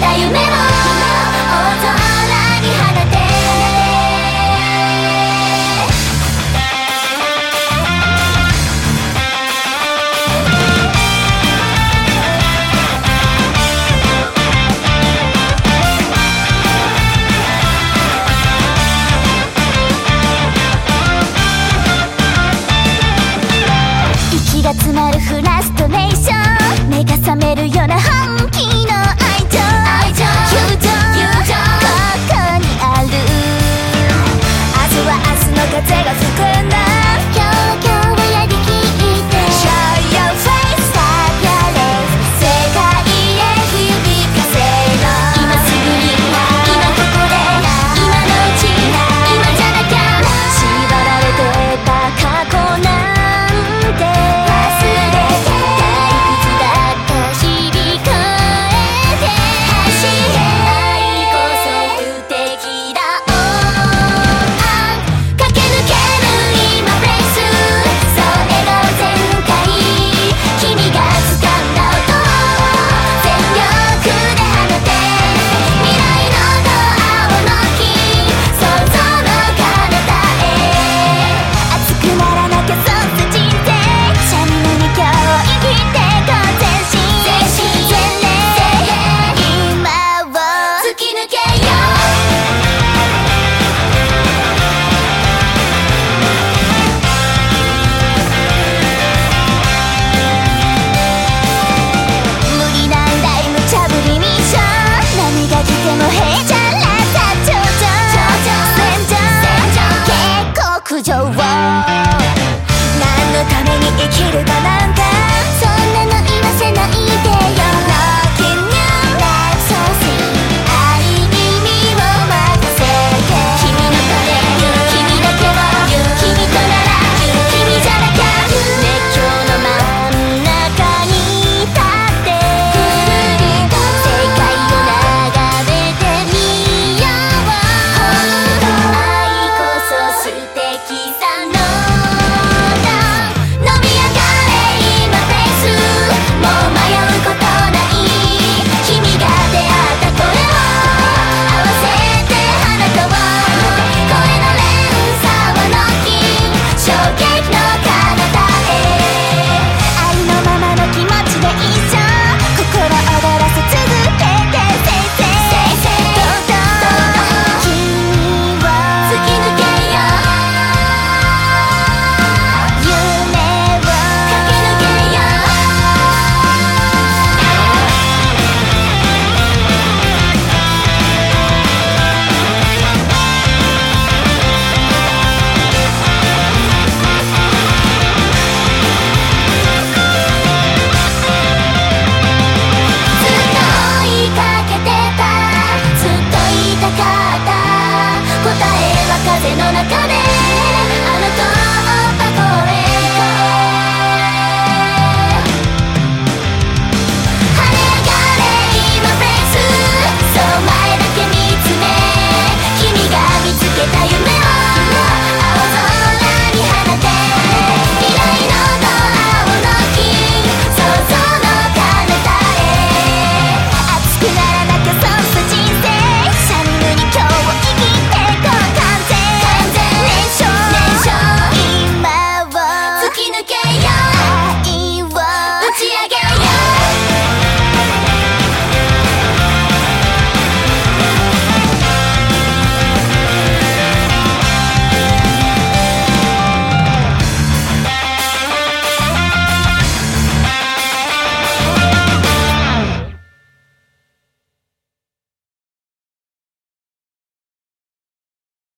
た夢を